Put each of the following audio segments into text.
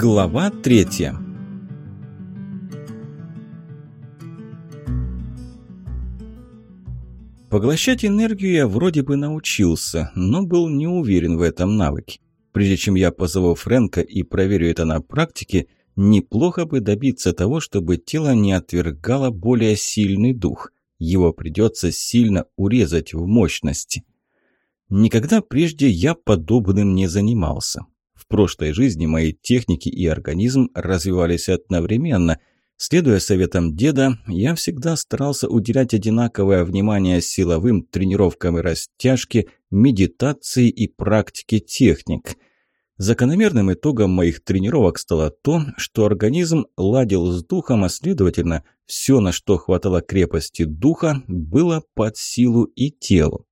Глава третья Поглощать энергию я вроде бы научился, но был не уверен в этом навыке. Прежде чем я позову Фрэнка и проверю это на практике, неплохо бы добиться того, чтобы тело не отвергало более сильный дух. Его придется сильно урезать в мощности. Никогда прежде я подобным не занимался. Прошлой жизни мои техники и организм развивались одновременно. Следуя советам деда, я всегда старался уделять одинаковое внимание силовым тренировкам и растяжке, медитации и практике техник. Закономерным итогом моих тренировок стало то, что организм ладил с духом, а следовательно, все, на что хватало крепости духа, было под силу и телу.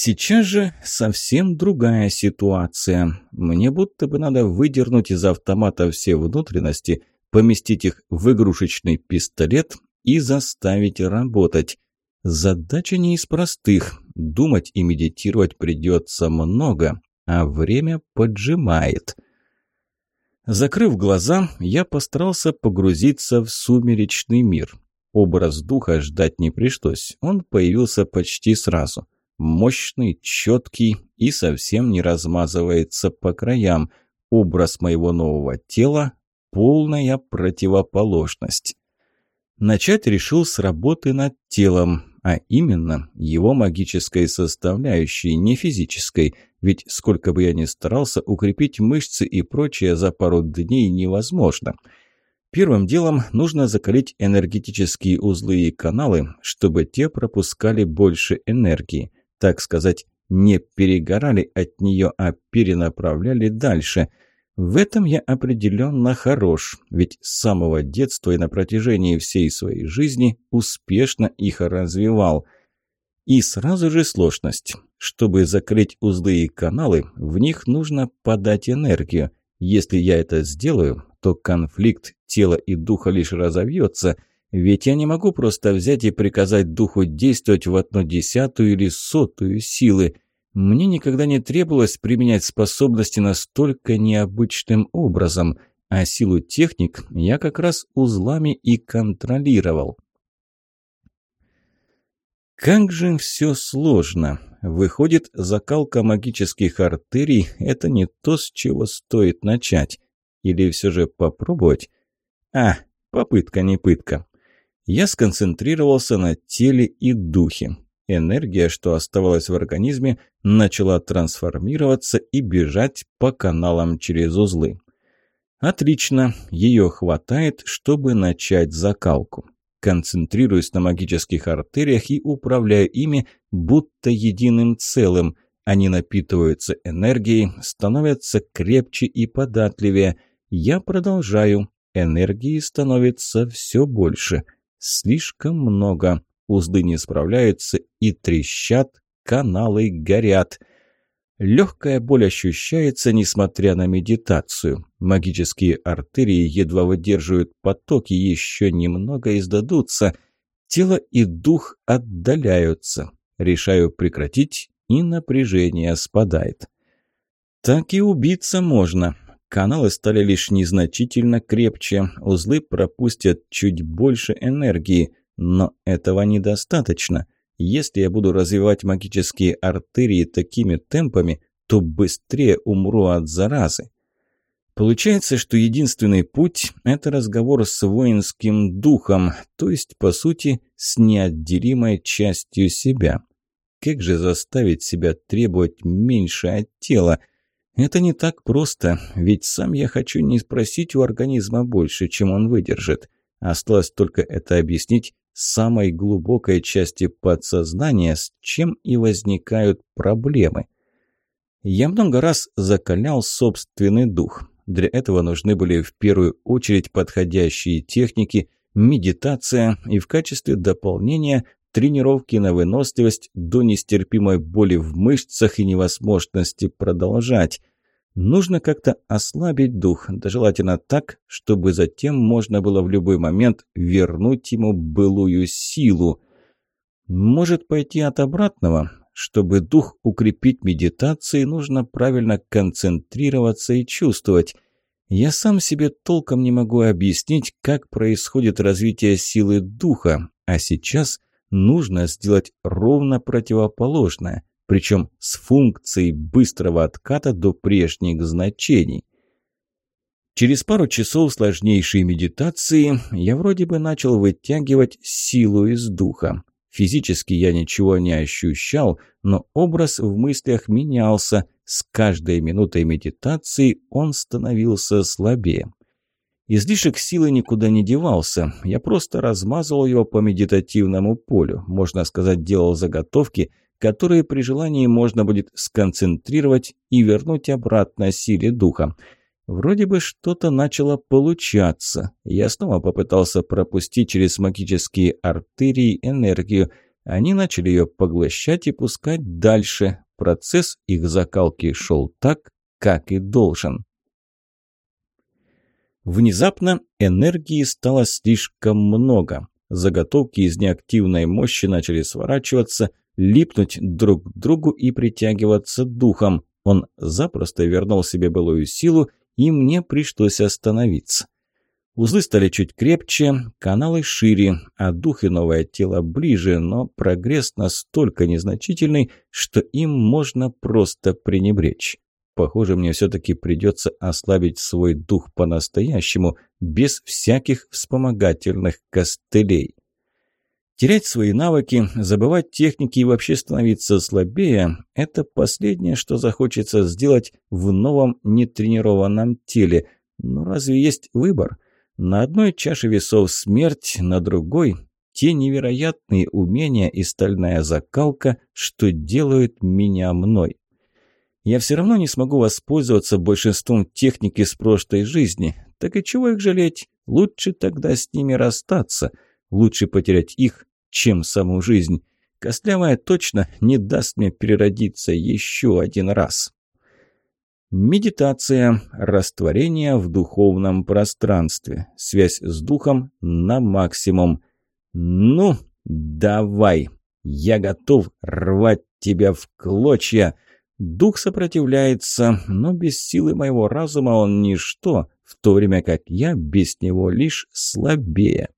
Сейчас же совсем другая ситуация. Мне будто бы надо выдернуть из автомата все внутренности, поместить их в игрушечный пистолет и заставить работать. Задача не из простых. Думать и медитировать придется много, а время поджимает. Закрыв глаза, я постарался погрузиться в сумеречный мир. Образ духа ждать не пришлось, он появился почти сразу – Мощный, четкий и совсем не размазывается по краям. Образ моего нового тела – полная противоположность. Начать решил с работы над телом, а именно его магической составляющей, не физической, ведь сколько бы я ни старался, укрепить мышцы и прочее за пару дней невозможно. Первым делом нужно закалить энергетические узлы и каналы, чтобы те пропускали больше энергии так сказать, не перегорали от нее, а перенаправляли дальше. В этом я определенно хорош, ведь с самого детства и на протяжении всей своей жизни успешно их развивал. И сразу же сложность. Чтобы закрыть узлы и каналы, в них нужно подать энергию. Если я это сделаю, то конфликт тела и духа лишь разовьется – ведь я не могу просто взять и приказать духу действовать в одну десятую или сотую силы. Мне никогда не требовалось применять способности настолько необычным образом, а силу техник я как раз узлами и контролировал. Как же все сложно. Выходит, закалка магических артерий – это не то, с чего стоит начать. Или все же попробовать? А, попытка не пытка. Я сконцентрировался на теле и духе. Энергия, что оставалась в организме, начала трансформироваться и бежать по каналам через узлы. Отлично, ее хватает, чтобы начать закалку. Концентрируюсь на магических артериях и управляю ими, будто единым целым. Они напитываются энергией, становятся крепче и податливее. Я продолжаю. Энергии становится все больше – Слишком много. Узлы не справляются и трещат, каналы горят. Легкая боль ощущается, несмотря на медитацию. Магические артерии едва выдерживают потоки, еще немного издадутся. Тело и дух отдаляются. Решаю прекратить, и напряжение спадает. Так и убиться можно. Каналы стали лишь незначительно крепче, узлы пропустят чуть больше энергии, но этого недостаточно. Если я буду развивать магические артерии такими темпами, то быстрее умру от заразы. Получается, что единственный путь – это разговор с воинским духом, то есть, по сути, с неотделимой частью себя. Как же заставить себя требовать меньше от тела – это не так просто, ведь сам я хочу не спросить у организма больше, чем он выдержит. Осталось только это объяснить самой глубокой части подсознания, с чем и возникают проблемы. Я много раз закалял собственный дух. Для этого нужны были в первую очередь подходящие техники, медитация и в качестве дополнения тренировки на выносливость до нестерпимой боли в мышцах и невозможности продолжать. Нужно как-то ослабить дух, да желательно так, чтобы затем можно было в любой момент вернуть ему былую силу. Может пойти от обратного? Чтобы дух укрепить медитацией, нужно правильно концентрироваться и чувствовать. Я сам себе толком не могу объяснить, как происходит развитие силы духа, а сейчас нужно сделать ровно противоположное, причем с функцией быстрого отката до прежних значений. Через пару часов сложнейшей медитации я вроде бы начал вытягивать силу из духа. Физически я ничего не ощущал, но образ в мыслях менялся. С каждой минутой медитации он становился слабее. Излишек силы никуда не девался. Я просто размазывал его по медитативному полю. Можно сказать, делал заготовки, которые при желании можно будет сконцентрировать и вернуть обратно силе духа. Вроде бы что-то начало получаться. Я снова попытался пропустить через магические артерии энергию. Они начали ее поглощать и пускать дальше. Процесс их закалки шел так, как и должен. Внезапно энергии стало слишком много. Заготовки из неактивной мощи начали сворачиваться, липнуть друг к другу и притягиваться духом. Он запросто вернул себе былую силу и мне пришлось остановиться. Узлы стали чуть крепче, каналы шире, а дух и новое тело ближе, но прогресс настолько незначительный, что им можно просто пренебречь. Похоже, мне все-таки придется ослабить свой дух по-настоящему, без всяких вспомогательных костылей. Терять свои навыки, забывать техники и вообще становиться слабее – это последнее, что захочется сделать в новом нетренированном теле. Но разве есть выбор? На одной чаше весов смерть, на другой – те невероятные умения и стальная закалка, что делают меня мной. Я все равно не смогу воспользоваться большинством техники с прошлой жизни. Так и чего их жалеть? Лучше тогда с ними расстаться. Лучше потерять их, чем саму жизнь. Костлявая точно не даст мне переродиться еще один раз. Медитация, растворение в духовном пространстве, связь с духом на максимум. Ну, давай, я готов рвать тебя в клочья. Дух сопротивляется, но без силы моего разума он ничто, в то время как я без него лишь слабее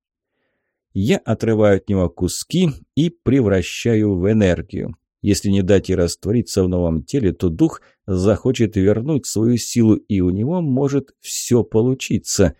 я отрываю от него куски и превращаю в энергию. Если не дать ей раствориться в новом теле, то дух захочет вернуть свою силу, и у него может все получиться.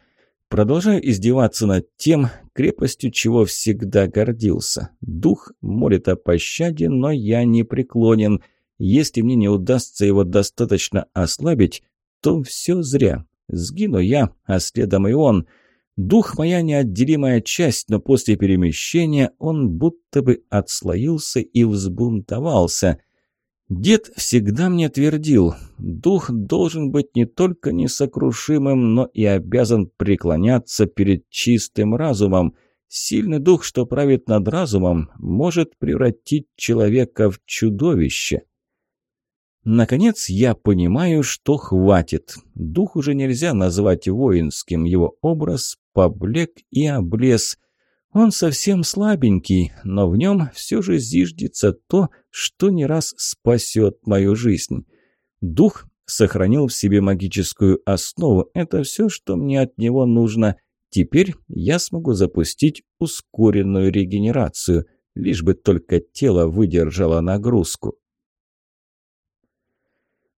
Продолжаю издеваться над тем, крепостью чего всегда гордился. Дух молит о пощаде, но я не преклонен. Если мне не удастся его достаточно ослабить, то все зря. Сгину я, а следом и он – Дух моя неотделимая часть, но после перемещения он будто бы отслоился и взбунтовался. Дед всегда мне твердил, дух должен быть не только несокрушимым, но и обязан преклоняться перед чистым разумом. Сильный дух, что правит над разумом, может превратить человека в чудовище. Наконец я понимаю, что хватит. Дух уже нельзя назвать воинским, его образ поблек и облез. Он совсем слабенький, но в нем все же зиждется то, что не раз спасет мою жизнь. Дух сохранил в себе магическую основу. Это все, что мне от него нужно. Теперь я смогу запустить ускоренную регенерацию, лишь бы только тело выдержало нагрузку.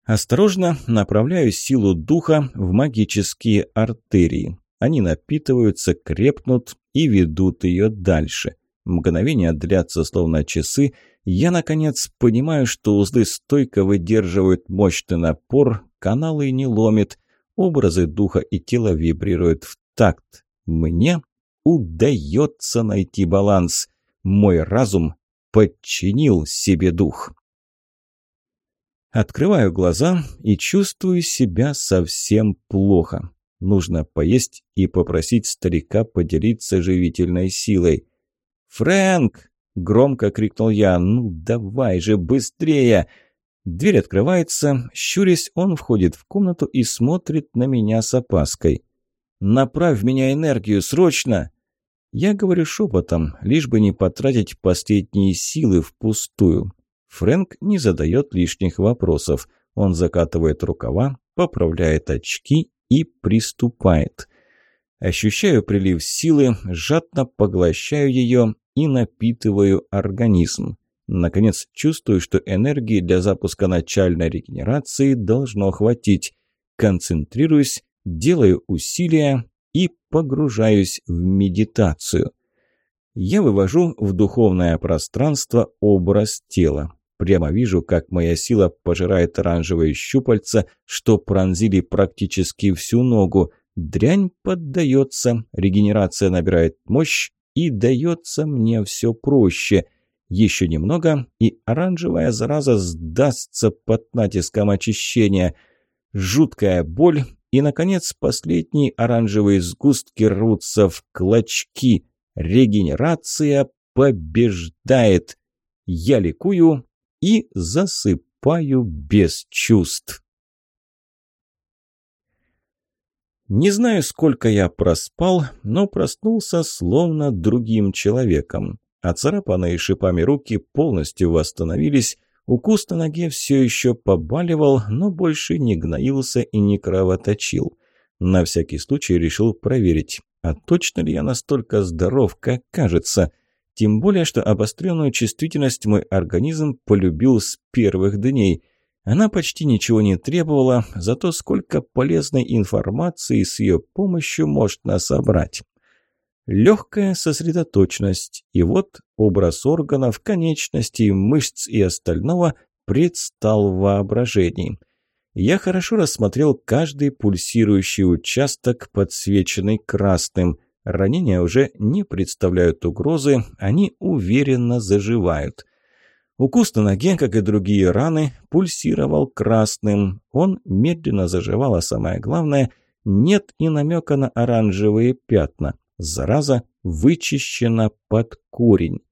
Осторожно направляю силу духа в магические артерии. Они напитываются, крепнут и ведут ее дальше. Мгновения длятся словно часы. Я, наконец, понимаю, что узлы стойко выдерживают мощный напор, каналы не ломит, образы духа и тела вибрируют в такт. Мне удается найти баланс. Мой разум подчинил себе дух. Открываю глаза и чувствую себя совсем плохо. Нужно поесть и попросить старика поделиться живительной силой. «Фрэнк!» – громко крикнул я. «Ну давай же, быстрее!» Дверь открывается. Щурясь, он входит в комнату и смотрит на меня с опаской. «Направь меня энергию, срочно!» Я говорю шепотом, лишь бы не потратить последние силы впустую. Фрэнк не задает лишних вопросов. Он закатывает рукава, поправляет очки и приступает. Ощущаю прилив силы, жадно поглощаю ее и напитываю организм. Наконец чувствую, что энергии для запуска начальной регенерации должно хватить. Концентрируюсь, делаю усилия и погружаюсь в медитацию. Я вывожу в духовное пространство образ тела. Прямо вижу, как моя сила пожирает оранжевые щупальца, что пронзили практически всю ногу. Дрянь поддается, регенерация набирает мощь и дается мне все проще. Еще немного, и оранжевая зараза сдастся под натиском очищения. Жуткая боль, и, наконец, последние оранжевые сгустки рвутся в клочки. Регенерация побеждает. Я ликую и засыпаю без чувств. Не знаю, сколько я проспал, но проснулся словно другим человеком. Оцарапанные шипами руки полностью восстановились, укус на ноге все еще побаливал, но больше не гноился и не кровоточил. На всякий случай решил проверить, а точно ли я настолько здоров, как кажется – тем более, что обостренную чувствительность мой организм полюбил с первых дней. Она почти ничего не требовала, зато сколько полезной информации с ее помощью можно собрать. Легкая сосредоточенность, и вот образ органов, конечностей, мышц и остального предстал в воображении. Я хорошо рассмотрел каждый пульсирующий участок, подсвеченный красным – Ранения уже не представляют угрозы, они уверенно заживают. Укус на ноге, как и другие раны, пульсировал красным. Он медленно заживал, а самое главное, нет и намека на оранжевые пятна. Зараза вычищена под корень.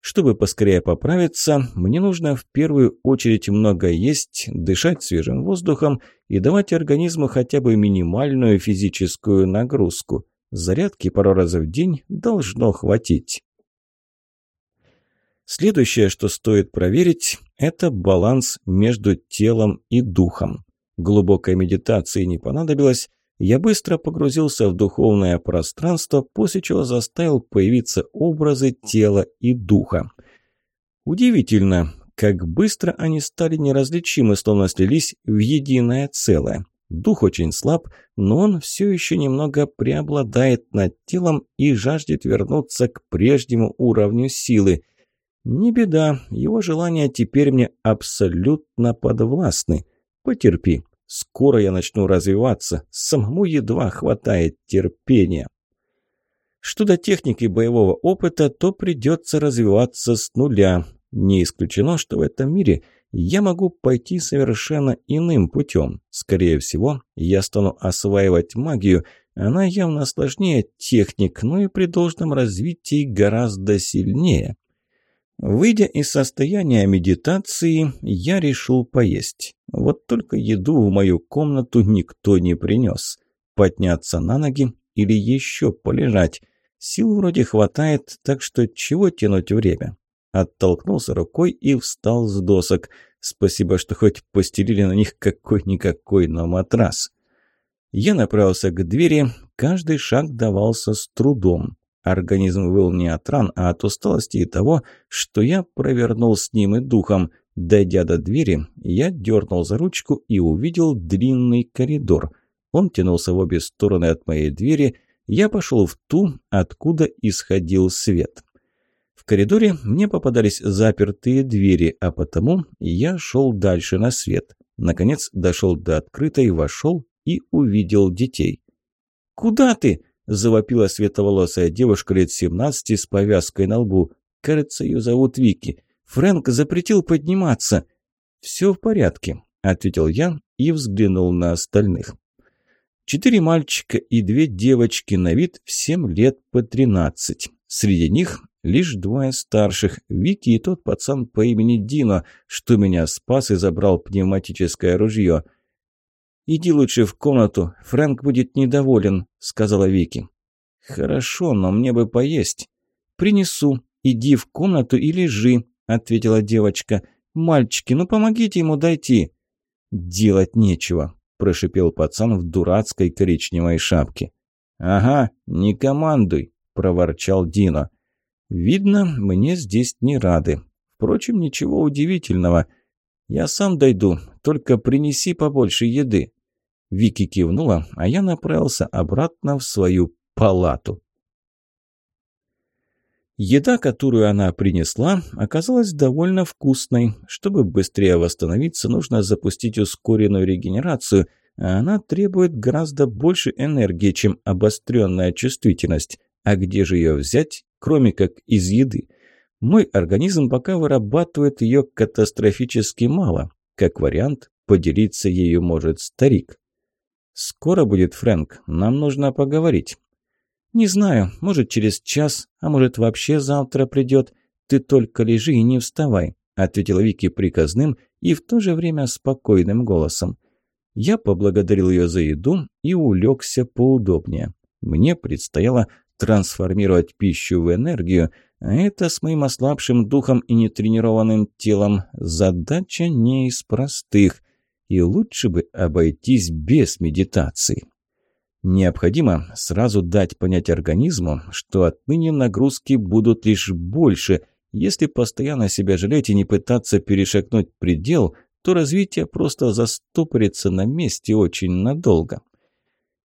Чтобы поскорее поправиться, мне нужно в первую очередь много есть, дышать свежим воздухом и давать организму хотя бы минимальную физическую нагрузку. Зарядки пару раз в день должно хватить. Следующее, что стоит проверить, это баланс между телом и духом. Глубокой медитации не понадобилось, я быстро погрузился в духовное пространство, после чего заставил появиться образы тела и духа. Удивительно, как быстро они стали неразличимы, словно слились в единое целое. Дух очень слаб, но он все еще немного преобладает над телом и жаждет вернуться к прежнему уровню силы. Не беда, его желания теперь мне абсолютно подвластны. Потерпи, скоро я начну развиваться, самому едва хватает терпения. Что до техники боевого опыта, то придется развиваться с нуля. Не исключено, что в этом мире – я могу пойти совершенно иным путем. Скорее всего, я стану осваивать магию. Она явно сложнее техник, но и при должном развитии гораздо сильнее. Выйдя из состояния медитации, я решил поесть. Вот только еду в мою комнату никто не принес. Подняться на ноги или еще полежать. Сил вроде хватает, так что чего тянуть время? Оттолкнулся рукой и встал с досок. Спасибо, что хоть постелили на них какой-никакой, но матрас. Я направился к двери, каждый шаг давался с трудом. Организм выл не от ран, а от усталости и того, что я провернул с ним и духом. Дойдя до двери, я дернул за ручку и увидел длинный коридор. Он тянулся в обе стороны от моей двери. Я пошел в ту, откуда исходил свет. В коридоре мне попадались запертые двери, а потому я шел дальше на свет. Наконец дошел до открытой, вошел и увидел детей. «Куда ты?» – завопила светловолосая девушка лет 17 с повязкой на лбу. «Кажется, ее зовут Вики. Фрэнк запретил подниматься». «Все в порядке», – ответил я и взглянул на остальных. Четыре мальчика и две девочки на вид в семь лет по тринадцать. Среди них Лишь двое старших, Вики и тот пацан по имени Дино, что меня спас и забрал пневматическое ружье. «Иди лучше в комнату, Фрэнк будет недоволен», — сказала Вики. «Хорошо, но мне бы поесть». «Принесу. Иди в комнату и лежи», — ответила девочка. «Мальчики, ну помогите ему дойти». «Делать нечего. – прошипел пацан в дурацкой коричневой шапке. «Ага, не командуй», – проворчал Дино. «Видно, мне здесь не рады. Впрочем, ничего удивительного. Я сам дойду, только принеси побольше еды». Вики кивнула, а я направился обратно в свою палату. Еда, которую она принесла, оказалась довольно вкусной. Чтобы быстрее восстановиться, нужно запустить ускоренную регенерацию, а она требует гораздо больше энергии, чем обостренная чувствительность. А где же ее взять, кроме как из еды? Мой организм пока вырабатывает ее катастрофически мало. Как вариант, поделиться ею может старик. «Скоро будет, Фрэнк. Нам нужно поговорить». «Не знаю, может, через час, а может, вообще завтра придет. Ты только лежи и не вставай», – ответила Вики приказным и в то же время спокойным голосом. Я поблагодарил ее за еду и улегся поудобнее. Мне предстояло трансформировать пищу в энергию, а это с моим ослабшим духом и нетренированным телом задача не из простых, и лучше бы обойтись без медитации. Необходимо сразу дать понять организму, что отныне нагрузки будут лишь больше. Если постоянно себя жалеть и не пытаться перешагнуть предел, то развитие просто застопорится на месте очень надолго.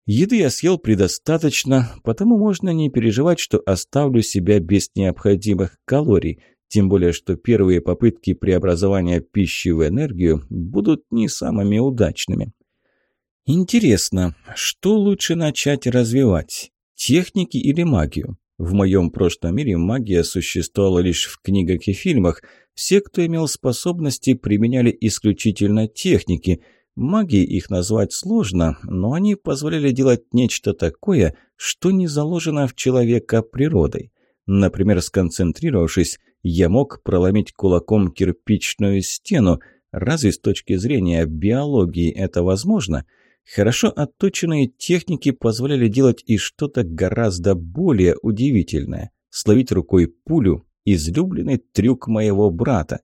Еды я съел предостаточно, потому можно не переживать, что оставлю себя без необходимых калорий, тем более что первые попытки преобразования пищи в энергию будут не самыми удачными. Интересно, что лучше начать развивать? Техники или магию? В моем прошлом мире магия существовала лишь в книгах и фильмах. Все, кто имел способности, применяли исключительно техники. Магией их назвать сложно, но они позволяли делать нечто такое, что не заложено в человека природой. Например, сконцентрировавшись, я мог проломить кулаком кирпичную стену. Разве с точки зрения биологии это возможно – Хорошо отточенные техники позволяли делать и что-то гораздо более удивительное. Словить рукой пулю – излюбленный трюк моего брата.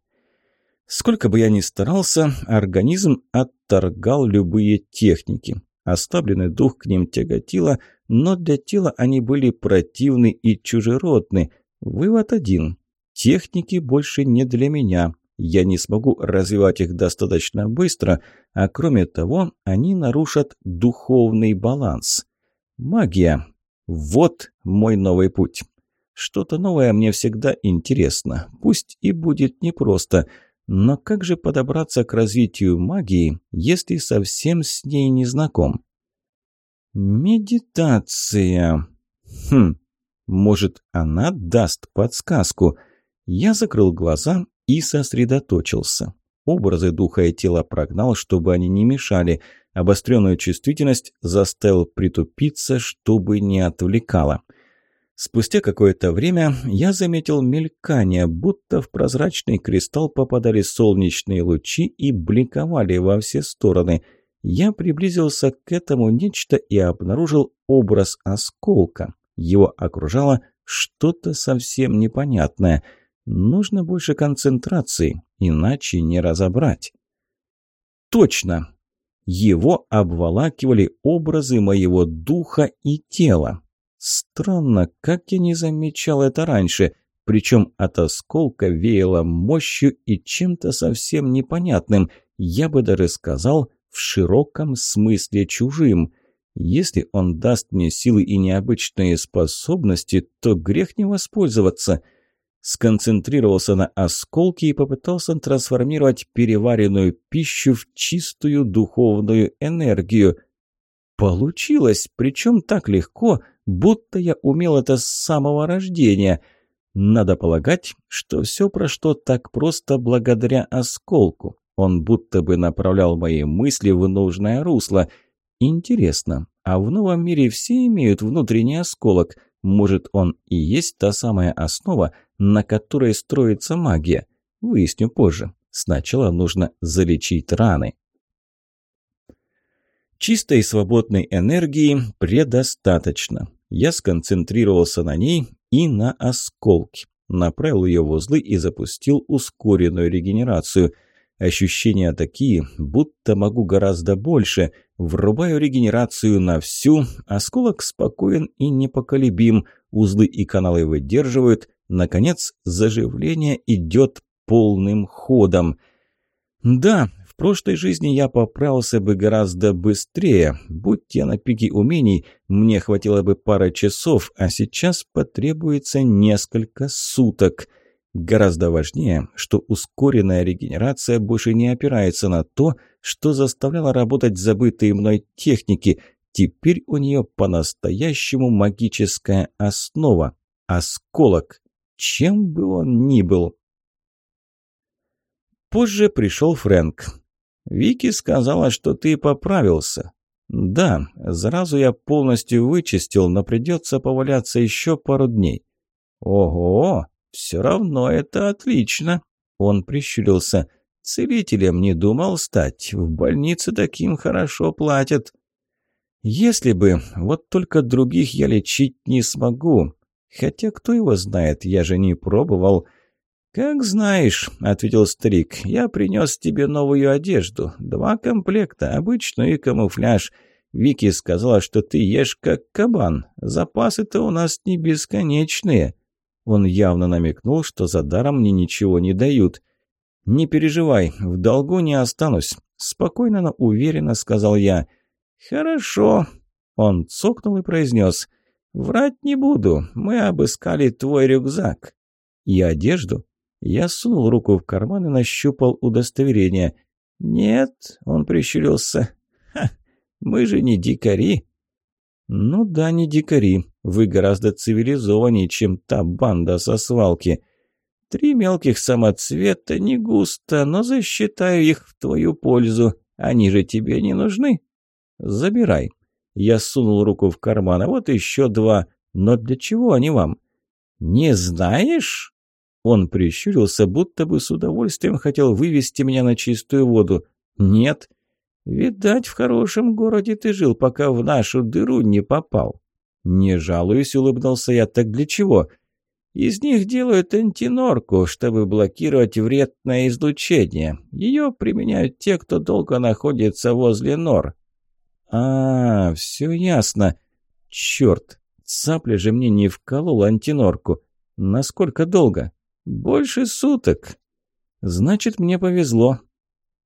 Сколько бы я ни старался, организм отторгал любые техники. Оставленный дух к ним тяготило, но для тела они были противны и чужеродны. Вывод один – техники больше не для меня, я не смогу развивать их достаточно быстро, а кроме того, они нарушат духовный баланс. Магия. Вот мой новый путь. Что-то новое мне всегда интересно, пусть и будет непросто, но как же подобраться к развитию магии, если совсем с ней не знаком? Медитация. Хм, может, она даст подсказку. Я закрыл глаза и сосредоточился. Образы духа и тела прогнал, чтобы они не мешали. Обостренную чувствительность заставил притупиться, чтобы не отвлекало. Спустя какое-то время я заметил мелькание, будто в прозрачный кристалл попадали солнечные лучи и бликовали во все стороны. Я приблизился к этому нечто и обнаружил образ осколка. Его окружало что-то совсем непонятное – Нужно больше концентрации, иначе не разобрать. Точно! Его обволакивали образы моего духа и тела. Странно, как я не замечал это раньше, причем от осколка веяло мощью и чем-то совсем непонятным, я бы даже сказал, в широком смысле чужим. Если он даст мне силы и необычные способности, то грех не воспользоваться – сконцентрировался на осколке и попытался трансформировать переваренную пищу в чистую духовную энергию. Получилось, причем так легко, будто я умел это с самого рождения. Надо полагать, что все прошло так просто благодаря осколку. Он будто бы направлял мои мысли в нужное русло. Интересно, а в новом мире все имеют внутренний осколок – может, он и есть та самая основа, на которой строится магия? Выясню позже. Сначала нужно залечить раны. Чистой и свободной энергии предостаточно. Я сконцентрировался на ней и на осколке. Направил ее в узлы и запустил ускоренную регенерацию. Ощущения такие, будто могу гораздо больше. Врубаю регенерацию на всю, осколок спокоен и непоколебим, узлы и каналы выдерживают. Наконец, заживление идет полным ходом. Да, прошлой жизни я поправился бы гораздо быстрее. Будь я на пике умений, мне хватило бы пары часов, а сейчас потребуется несколько суток – Гораздо важнее, что ускоренная регенерация больше не опирается на то, что заставляло работать забытые мной техники. Теперь у нее по-настоящему магическая основа – осколок, чем бы он ни был. Позже пришел Фрэнк. «Вики сказала, что ты поправился». «Да, заразу я полностью вычистил, но придется поваляться еще пару дней». «Ого! «Все равно это отлично!» Он прищурился. «Целителем не думал стать. В больнице таким хорошо платят». «Если бы. Вот только других я лечить не смогу. Хотя кто его знает, я же не пробовал». «Как знаешь», — ответил старик, — «я принес тебе новую одежду. Два комплекта, обычную и камуфляж. Вики сказала, что ты ешь как кабан. Запасы-то у нас не бесконечные». Он явно намекнул, что за даром мне ничего не дают. «Не переживай, в долгу не останусь», – спокойно, но уверенно сказал я. «Хорошо», – он цокнул и произнес. «Врать не буду, мы обыскали твой рюкзак». «И одежду?» Я сунул руку в карман и нащупал удостоверение. «Нет», – он прищурился. «Ха, мы же не дикари». «Ну да, не дикари. Вы гораздо цивилизованнее, чем та банда со свалки. Три мелких самоцвета не густо, но засчитаю их в твою пользу. Они же тебе не нужны. Забирай». Я сунул руку в карман, а вот еще два. Но для чего они вам? «Не знаешь?» Он прищурился, будто бы с удовольствием хотел вывести меня на чистую воду. «Нет». «Видать, в хорошем городе ты жил, пока в нашу дыру не попал». «Не жалуюсь», — улыбнулся я. «Так для чего?» «Из них делают антинорку, чтобы блокировать вредное излучение. Ее применяют те, кто долго находится возле нор». «А, все ясно. Черт, цапля же мне не вколол антинорку. Насколько долго?» «Больше суток». «Значит, мне повезло.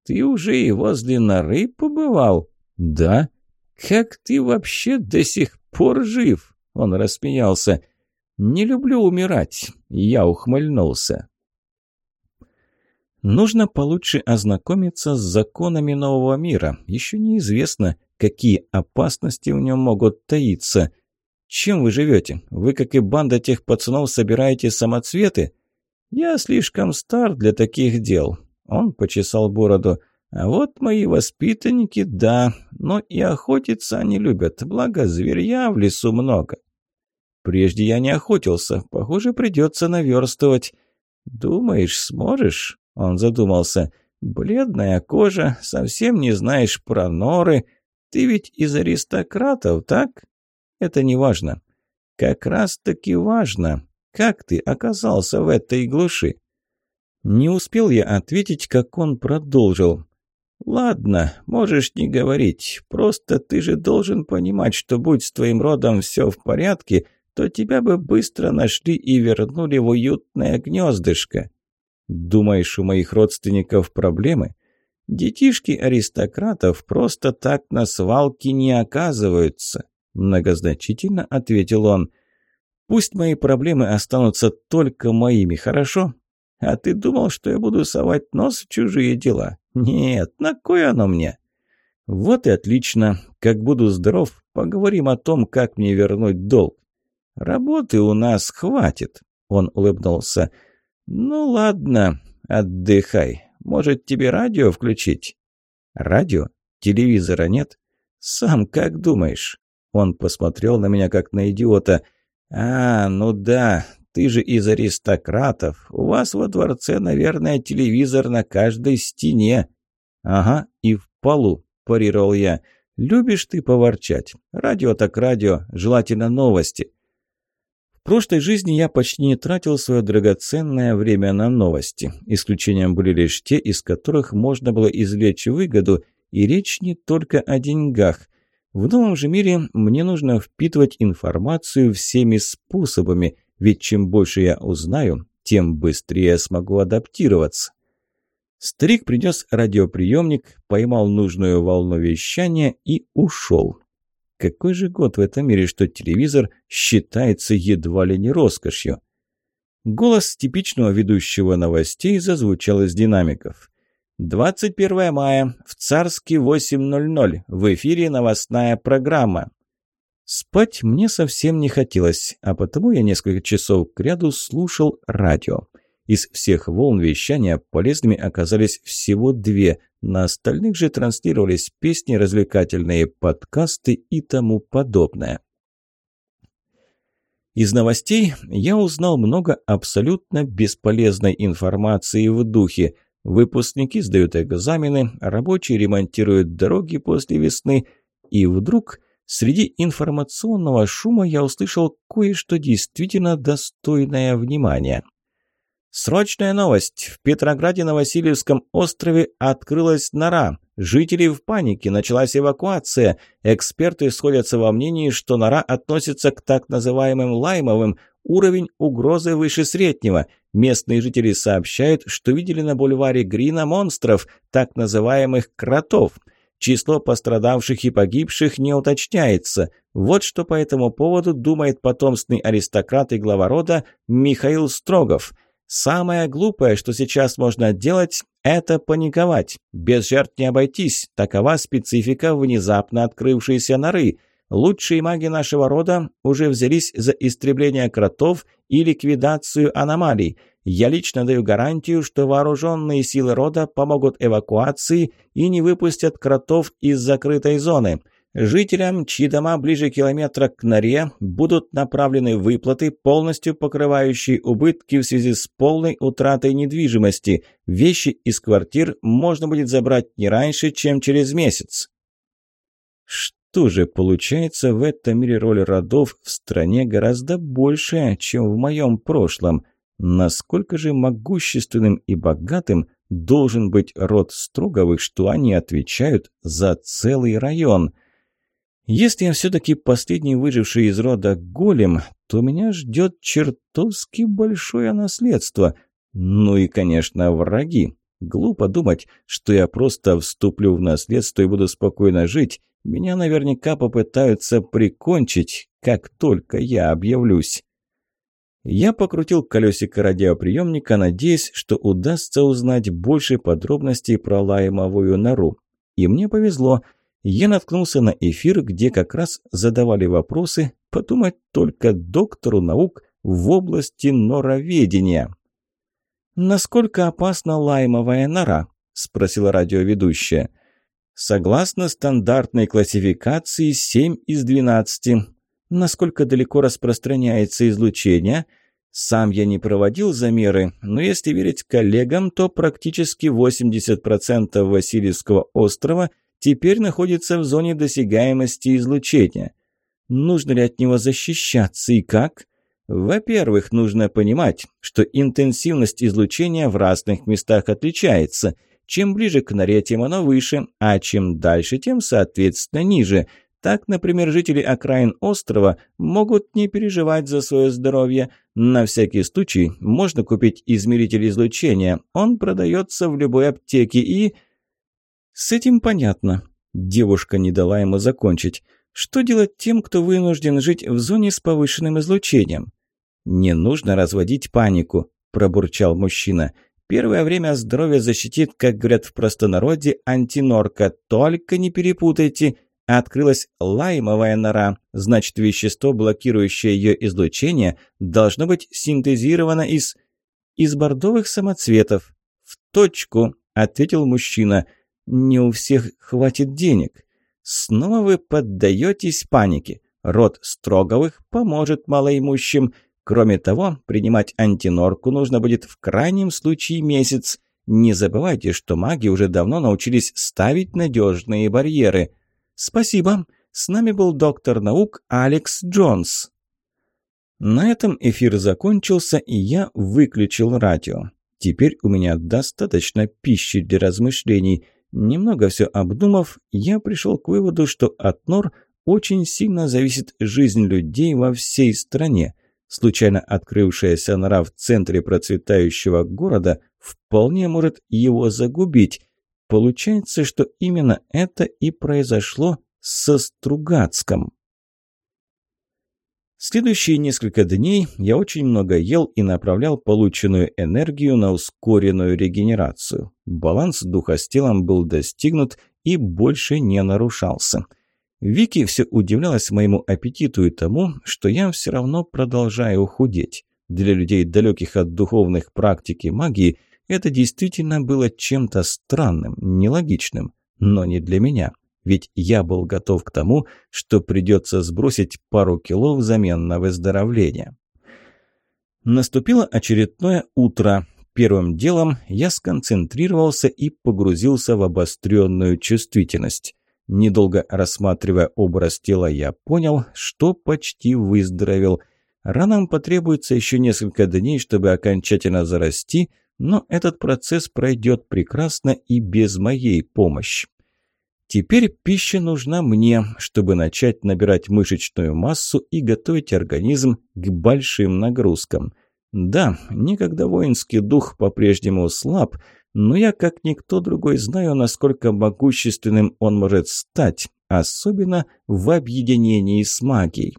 Ты уже и возле норы побывал?» «Да». «Как ты вообще до сих пор жив?» Он рассмеялся. «Не люблю умирать». Я ухмыльнулся. Нужно получше ознакомиться с законами нового мира. Еще неизвестно, какие опасности в нем могут таиться. Чем вы живете? Вы, как и банда тех пацанов, собираете самоцветы? Я слишком стар для таких дел. Он почесал бороду. А вот мои воспитанники, да, но и охотиться они любят, благо зверья в лесу много. Прежде я не охотился, похоже, придется наверстывать. Думаешь, сможешь? Он задумался. Бледная кожа, совсем не знаешь про норы. Ты ведь из аристократов, так? Это не важно. Как раз-таки важно, как ты оказался в этой глуши. Не успел я ответить, как он продолжил. «Ладно, можешь не говорить. Просто ты же должен понимать, что будь с твоим родом все в порядке, то тебя бы быстро нашли и вернули в уютное гнездышко. Думаешь, у моих родственников проблемы? Детишки аристократов просто так на свалке не оказываются», многозначительно ответил он. «Пусть мои проблемы останутся только моими, хорошо? А ты думал, что я буду совать нос в чужие дела? Нет, на кой оно мне? Вот и отлично. Как буду здоров, поговорим о том, как мне вернуть долг. Работы у нас хватит, он улыбнулся. Ну ладно, отдыхай. Может, тебе радио включить? Радио? Телевизора нет? Сам как думаешь? Он посмотрел на меня, как на идиота. «А, ну да, ты же из аристократов. У вас во дворце, наверное, телевизор на каждой стене». «Ага, и в полу», – парировал я. «Любишь ты поворчать? Радио так радио, желательно новости». В прошлой жизни я почти не тратил свое драгоценное время на новости. Исключением были лишь те, из которых можно было извлечь выгоду, и речь не только о деньгах. В новом же мире мне нужно впитывать информацию всеми способами, ведь чем больше я узнаю, тем быстрее смогу адаптироваться. Старик принес радиоприемник, поймал нужную волну вещания и ушел. Какой же год в этом мире, что телевизор считается едва ли не роскошью? Голос типичного ведущего новостей зазвучал из динамиков. 21 мая, в Царске 8.00, в эфире новостная программа. Спать мне совсем не хотелось, а потому я несколько часов кряду слушал радио. Из всех волн вещания полезными оказались всего две, на остальных же транслировались песни, развлекательные подкасты и тому подобное. Из новостей я узнал много абсолютно бесполезной информации в духе. Выпускники сдают экзамены, рабочие ремонтируют дороги после весны, и вдруг среди информационного шума я услышал кое-что действительно достойное внимания. Срочная новость. В Петрограде на Васильевском острове открылась нора. Жители в панике, началась эвакуация. Эксперты сходятся во мнении, что нора относится к так называемым лаймовым, уровень угрозы выше среднего. Местные жители сообщают, что видели на бульваре Грина монстров, так называемых кротов. Число пострадавших и погибших не уточняется. Вот что по этому поводу думает потомственный аристократ и глава рода Михаил Строгов – Самое глупое, что сейчас можно делать, это паниковать. Без жертв не обойтись. Такова специфика внезапно открывшейся норы. Лучшие маги нашего рода уже взялись за истребление кротов и ликвидацию аномалий. Я лично даю гарантию, что вооруженные силы рода помогут эвакуации и не выпустят кротов из закрытой зоны. Жителям, чьи дома ближе километра к норе, будут направлены выплаты, полностью покрывающие убытки в связи с полной утратой недвижимости. Вещи из квартир можно будет забрать не раньше, чем через месяц. Что же, получается, в этом мире роль родов в стране гораздо большая, чем в моем прошлом. Насколько же могущественным и богатым должен быть род Строговых, что они отвечают за целый район – если я все-таки последний выживший из рода голем, то меня ждет чертовски большое наследство. Ну и, конечно, враги. Глупо думать, что я просто вступлю в наследство и буду спокойно жить. Меня наверняка попытаются прикончить, как только я объявлюсь. Я покрутил колесико радиоприемника, надеясь, что удастся узнать больше подробностей про лаемовую нору. И мне повезло – я наткнулся на эфир, где как раз задавали вопросы, подумать только доктору наук в области нороведения. «Насколько опасна лаймовая нора?» – спросила радиоведущая. «Согласно стандартной классификации 7 из 12. Насколько далеко распространяется излучение?» Сам я не проводил замеры, но если верить коллегам, то практически 80% Васильевского острова – теперь находится в зоне досягаемости излучения. Нужно ли от него защищаться и как? Во-первых, нужно понимать, что интенсивность излучения в разных местах отличается. Чем ближе к норе, тем оно выше, а чем дальше, тем, соответственно, ниже. Так, например, жители окраин острова могут не переживать за свое здоровье. На всякий случай можно купить измеритель излучения. Он продается в любой аптеке и... «С этим понятно». Девушка не дала ему закончить. «Что делать тем, кто вынужден жить в зоне с повышенным излучением?» «Не нужно разводить панику», – пробурчал мужчина. «Первое время здоровье защитит, как говорят в простонародье, антинорка. Только не перепутайте. Открылась лаймовая нора. Значит, вещество, блокирующее ее излучение, должно быть синтезировано из... из бордовых самоцветов». «В точку», – ответил мужчина. Не у всех хватит денег. Снова вы поддаетесь панике. Род Строговых поможет малоимущим. Кроме того, принимать антинорку нужно будет в крайнем случае месяц. Не забывайте, что маги уже давно научились ставить надежные барьеры. Спасибо. С нами был доктор наук Алекс Джонс. На этом эфир закончился, и я выключил радио. Теперь у меня достаточно пищи для размышлений. Немного все обдумав, я пришел к выводу, что от нор очень сильно зависит жизнь людей во всей стране. Случайно открывшаяся нора в центре процветающего города вполне может его загубить. Получается, что именно это и произошло со Стругацком. Следующие несколько дней я очень много ел и направлял полученную энергию на ускоренную регенерацию. Баланс духа с телом был достигнут и больше не нарушался. Вики все удивлялась моему аппетиту и тому, что я все равно продолжаю худеть. Для людей, далеких от духовных практик и магии, это действительно было чем-то странным, нелогичным, но не для меня ведь я был готов к тому, что придется сбросить пару кило взамен на выздоровление. Наступило очередное утро. Первым делом я сконцентрировался и погрузился в обостренную чувствительность. Недолго рассматривая образ тела, я понял, что почти выздоровел. Ранам потребуется еще несколько дней, чтобы окончательно зарасти, но этот процесс пройдет прекрасно и без моей помощи. Теперь пища нужна мне, чтобы начать набирать мышечную массу и готовить организм к большим нагрузкам. Да, никогда воинский дух по-прежнему слаб, но я, как никто другой, знаю, насколько могущественным он может стать, особенно в объединении с магией.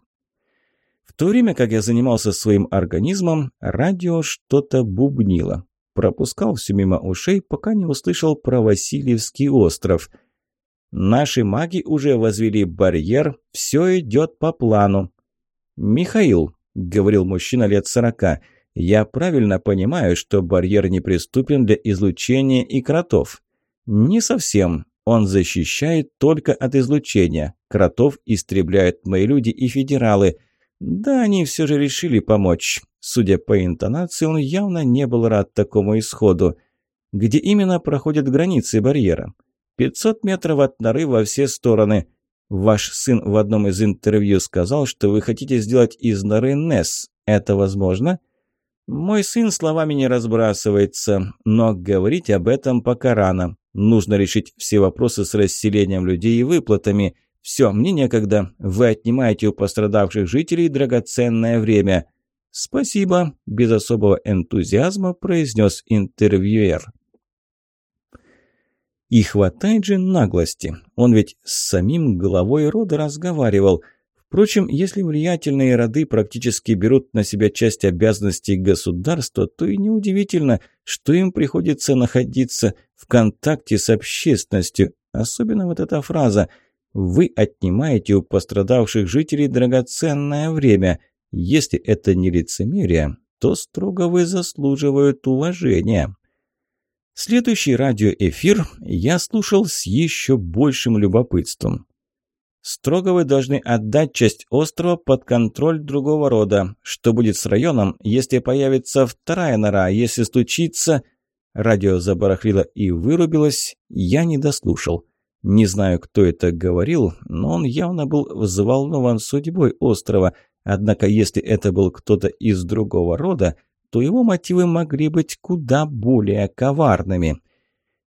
В то время, как я занимался своим организмом, радио что-то бубнило. Пропускал все мимо ушей, пока не услышал про Васильевский остров – Наши маги уже возвели барьер, все идет по плану. «Михаил», — говорил мужчина лет сорока, — «я правильно понимаю, что барьер неприступен для излучения и кротов?» «Не совсем. Он защищает только от излучения. Кротов истребляют мои люди и федералы. Да, они все же решили помочь. Судя по интонации, он явно не был рад такому исходу. Где именно проходят границы барьера?» Пятьсот метров от норы во все стороны. Ваш сын в одном из интервью сказал, что вы хотите сделать из норы Несс. Это возможно? Мой сын словами не разбрасывается, но говорить об этом пока рано. Нужно решить все вопросы с расселением людей и выплатами. Все, мне некогда. Вы отнимаете у пострадавших жителей драгоценное время. Спасибо, без особого энтузиазма произнес интервьюер. И хватает же наглости. Он ведь с самим главой рода разговаривал. Впрочем, если влиятельные роды практически берут на себя часть обязанностей государства, то и неудивительно, что им приходится находиться в контакте с общественностью. Особенно вот эта фраза «Вы отнимаете у пострадавших жителей драгоценное время». Если это не лицемерие, то строго вы заслуживают уважения. Следующий радиоэфир я слушал с еще большим любопытством. Строго вы должны отдать часть острова под контроль другого рода. Что будет с районом, если появится вторая нора, если случится... Радио забарахлило и вырубилось, я не дослушал. Не знаю, кто это говорил, но он явно был взволнован судьбой острова. Однако, если это был кто-то из другого рода, то его мотивы могли быть куда более коварными.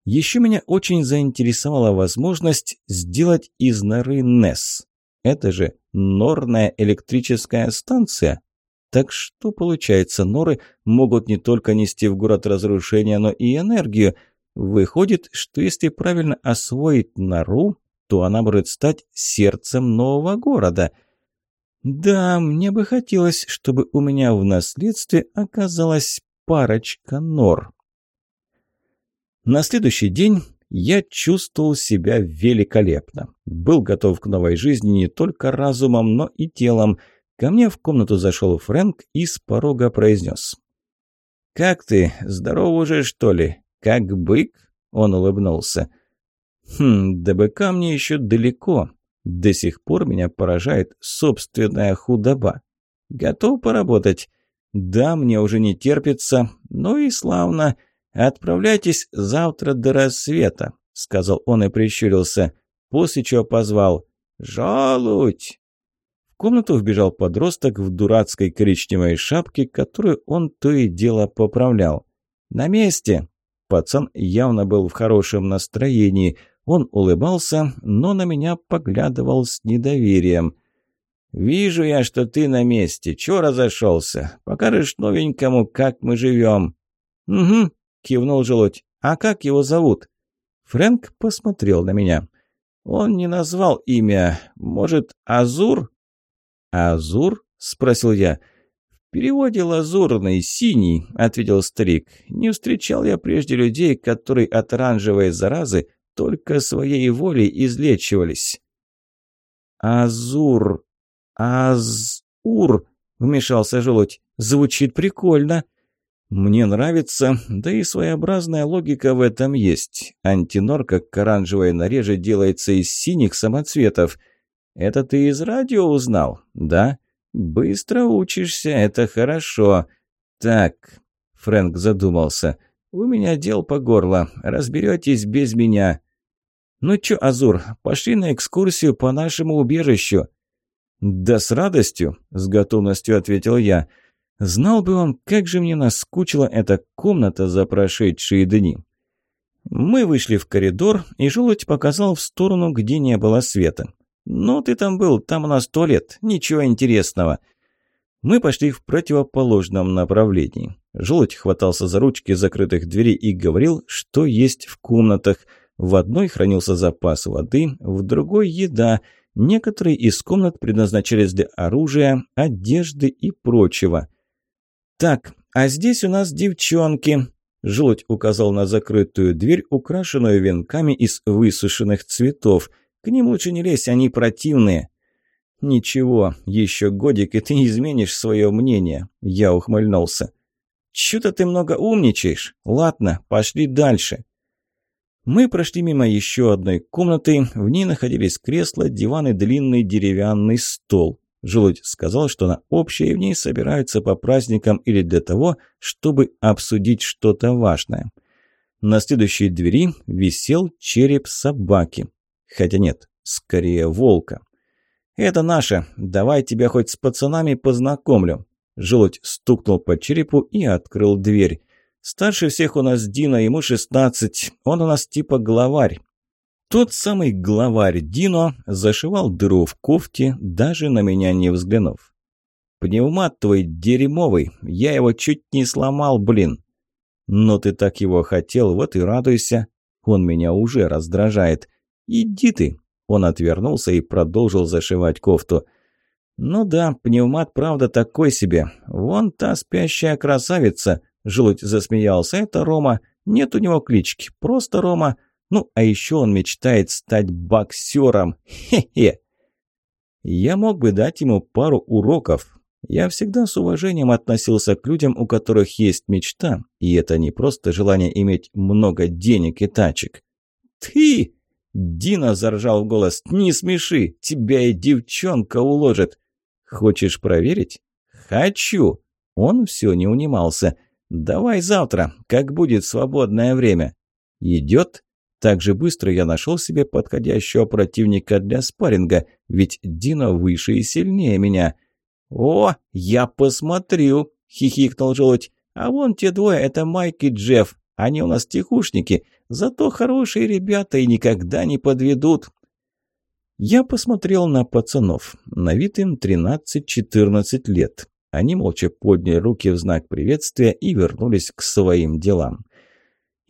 Еще меня очень заинтересовала возможность сделать из норы НЕС. Это же норная электрическая станция. Так что, получается, норы могут не только нести в город разрушения, но и энергию. Выходит, что если правильно освоить нору, то она может стать сердцем нового города – да, мне бы хотелось, чтобы у меня в наследстве оказалась парочка нор. На следующий день я чувствовал себя великолепно. Был готов к новой жизни не только разумом, но и телом. Ко мне в комнату зашел Фрэнк и с порога произнес. «Как ты? Здоров уже, что ли? Как бык?» Он улыбнулся. «Хм, до быка мне еще далеко. До сих пор меня поражает собственная худоба. Готов поработать? Да, мне уже не терпится. Ну и славно. Отправляйтесь завтра до рассвета, сказал он и прищурился. После чего позвал. «Жалудь!» комнату вбежал подросток в дурацкой коричневой шапке, которую он то и дело поправлял. «На месте!» Пацан явно был в хорошем настроении. Он улыбался, но на меня поглядывал с недоверием. «Вижу я, что ты на месте. Чего разошелся? Покажешь новенькому, как мы живем». «Угу», — кивнул желудь. «А как его зовут?» Фрэнк посмотрел на меня. «Он не назвал имя. Может, Азур?» «Азур?» — спросил я. «В переводе лазурный, синий», — ответил старик. «Не встречал я прежде людей, которые от оранжевой заразы только своей волей излечивались». «Азур», «Аз-ур», — вмешался желудь, — «звучит прикольно». «Мне нравится, да и своеобразная логика в этом есть. Антинор, как оранжевой нареже, делается из синих самоцветов. Это ты из радио узнал, да? Быстро учишься, это хорошо. Так, Фрэнк задумался, у меня дел по горло, разберетесь без меня». «Ну чё, Азур, пошли на экскурсию по нашему убежищу». «Да с радостью», – с готовностью ответил я. «Знал бы он, как же мне наскучила эта комната за прошедшие дни». Мы вышли в коридор, и желудь показал в сторону, где не было света. «Ну, ты там был, там у нас туалет, ничего интересного». Мы пошли в противоположном направлении. Желудь хватался за ручки закрытых дверей и говорил, что есть в комнатах. В одной хранился запас воды, в другой – еда – Некоторые из комнат предназначались для оружия, одежды и прочего. «Так, а здесь у нас девчонки», – желудь указал на закрытую дверь, украшенную венками из высушенных цветов. «К ним лучше не лезь, они противные». «Ничего, еще годик, и ты изменишь свое мнение», – я ухмыльнулся. «Чё-то ты много умничаешь. Ладно, пошли дальше». Мы прошли мимо еще одной комнаты. В ней находились кресла, диван и длинный деревянный стол. Желудь сказал, что на общее в ней собираются по праздникам или для того, чтобы обсудить что-то важное. На следующей двери висел череп собаки. Хотя нет, скорее волка. «Это наше. Давай тебя хоть с пацанами познакомлю». Желудь стукнул по черепу и открыл дверь. Старше всех у нас Дина, ему 16. Он у нас типа главарь. Тот самый главарь Дино зашивал дыру в кофте, даже на меня не взглянув. «Пневмат твой дерьмовый, я его чуть не сломал, блин!» «Но ты так его хотел, вот и радуйся. Он меня уже раздражает. Иди ты!» Он отвернулся и продолжил зашивать кофту. «Ну да, пневмат правда такой себе. Вон та спящая красавица. Желудь засмеялся. «Это Рома. Нет у него клички. Просто Рома. Ну, а еще он мечтает стать боксером. Хе-хе!» Я мог бы дать ему пару уроков. Я всегда с уважением относился к людям, у которых есть мечта, и это не просто желание иметь много денег и тачек. «Ты!» – Дина заржал в голос. «Не смеши! Тебя и девчонка уложит!» «Хочешь проверить?» «Хочу!» Он все не унимался – «Давай завтра, как будет свободное время». «Идет?» Так же быстро я нашел себе подходящего противника для спарринга, ведь Дина выше и сильнее меня. «О, я посмотрю!» – хихикнул желудь. «А вон те двое – это Майк и Джефф. Они у нас тихушники, зато хорошие ребята и никогда не подведут». Я посмотрел на пацанов. На вид им 13-14 лет. Они молча подняли руки в знак приветствия и вернулись к своим делам.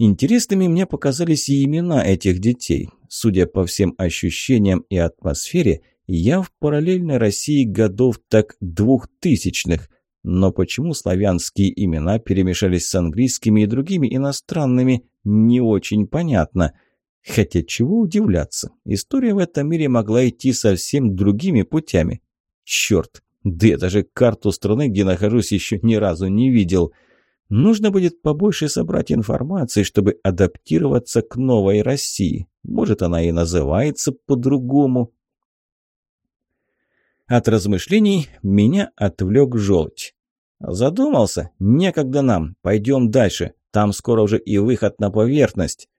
Интересными мне показались и имена этих детей. Судя по всем ощущениям и атмосфере, я в параллельной России годов так двухтысячных. Но почему славянские имена перемешались с английскими и другими иностранными, не очень понятно. Хотя чего удивляться, история в этом мире могла идти совсем другими путями. Черт, да я даже карту страны, где нахожусь, еще ни разу не видел. Нужно будет побольше собрать информации, чтобы адаптироваться к новой России. Может, она и называется по-другому. От размышлений меня отвлек желчь. Задумался? Некогда нам. Пойдем дальше. Там скоро уже и выход на поверхность.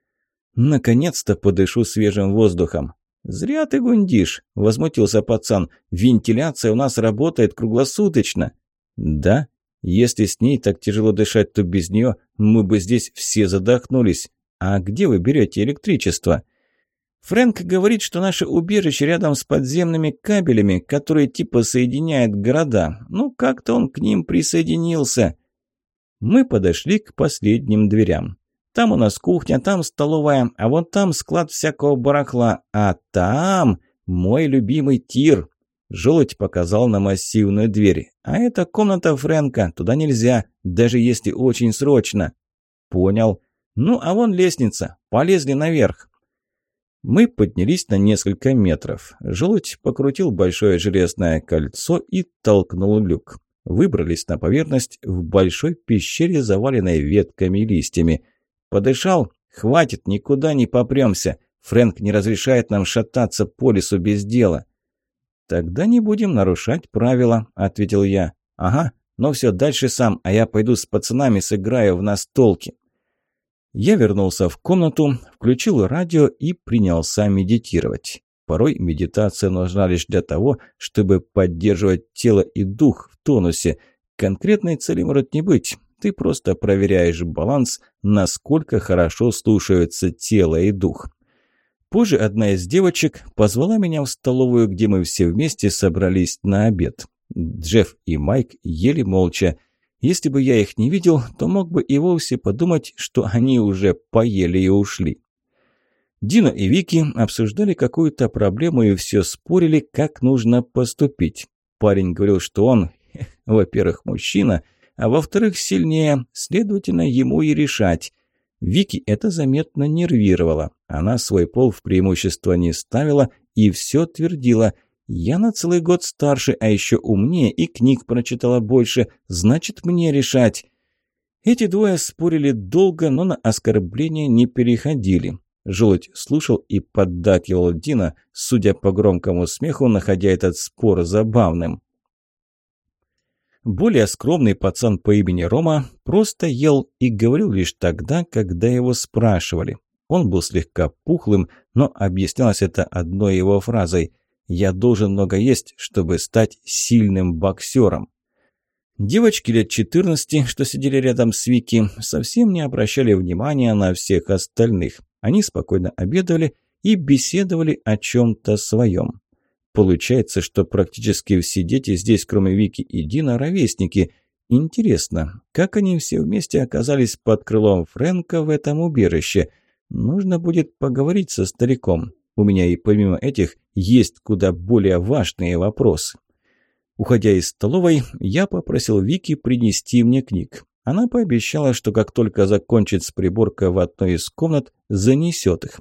Наконец-то подышу свежим воздухом. «Зря ты гундишь», – возмутился пацан. «Вентиляция у нас работает круглосуточно». «Да? Если с ней так тяжело дышать, то без нее мы бы здесь все задохнулись. А где вы берете электричество?» Фрэнк говорит, что наше убежище рядом с подземными кабелями, которые типа соединяют города. Ну, как-то он к ним присоединился. Мы подошли к последним дверям. Там у нас кухня, там столовая, а вот там склад всякого барахла, а там мой любимый тир. Желудь показал на массивную дверь. А это комната Фрэнка, туда нельзя, даже если очень срочно. Понял. Ну, а вон лестница. Полезли наверх. Мы поднялись на несколько метров. Желудь покрутил большое железное кольцо и толкнул люк. Выбрались на поверхность в большой пещере, заваленной ветками и листьями. Подышал? Хватит, никуда не попремся. Фрэнк не разрешает нам шататься по лесу без дела. «Тогда не будем нарушать правила», — ответил я. «Ага, но все, дальше сам, а я пойду с пацанами сыграю в настолки». Я вернулся в комнату, включил радио и принялся медитировать. Порой медитация нужна лишь для того, чтобы поддерживать тело и дух в тонусе. Конкретной цели может не быть. Ты просто проверяешь баланс, насколько хорошо слушаются тело и дух. Позже одна из девочек позвала меня в столовую, где мы все вместе собрались на обед. Джефф и Майк ели молча. Если бы я их не видел, то мог бы и вовсе подумать, что они уже поели и ушли. Дина и Вики обсуждали какую-то проблему и все спорили, как нужно поступить. Парень говорил, что он, во-первых, мужчина, а во-вторых, сильнее, следовательно, ему и решать. Вики это заметно нервировало. Она свой пол в преимущество не ставила и все твердила – я на целый год старше, а еще умнее и книг прочитала больше, значит мне решать. Эти двое спорили долго, но на оскорбление не переходили. Желудь слушал и поддакивал Дина, судя по громкому смеху, находя этот спор забавным. Более скромный пацан по имени Рома просто ел и говорил лишь тогда, когда его спрашивали. Он был слегка пухлым, но объяснялось это одной его фразой – я должен много есть, чтобы стать сильным боксером. Девочки лет 14, что сидели рядом с Вики, совсем не обращали внимания на всех остальных. Они спокойно обедали и беседовали о чем-то своем. Получается, что практически все дети здесь, кроме Вики и Дина, ровесники. Интересно, как они все вместе оказались под крылом Фрэнка в этом убежище? Нужно будет поговорить со стариком. У меня и помимо этих есть куда более важные вопросы. Уходя из столовой, я попросил Вики принести мне книг. Она пообещала, что как только закончит с приборкой в одной из комнат, занесет их.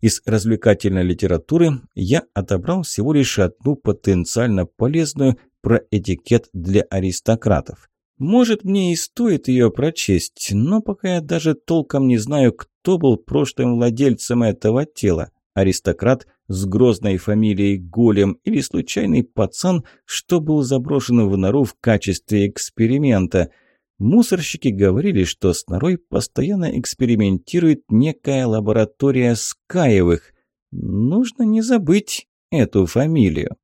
Из развлекательной литературы я отобрал всего лишь одну потенциально полезную про этикет для аристократов. Может, мне и стоит ее прочесть, но пока я даже толком не знаю, кто был прошлым владельцем этого тела аристократ с грозной фамилией Голем или случайный пацан, что был заброшен в нору в качестве эксперимента. Мусорщики говорили, что с норой постоянно экспериментирует некая лаборатория Скаевых. Нужно не забыть эту фамилию.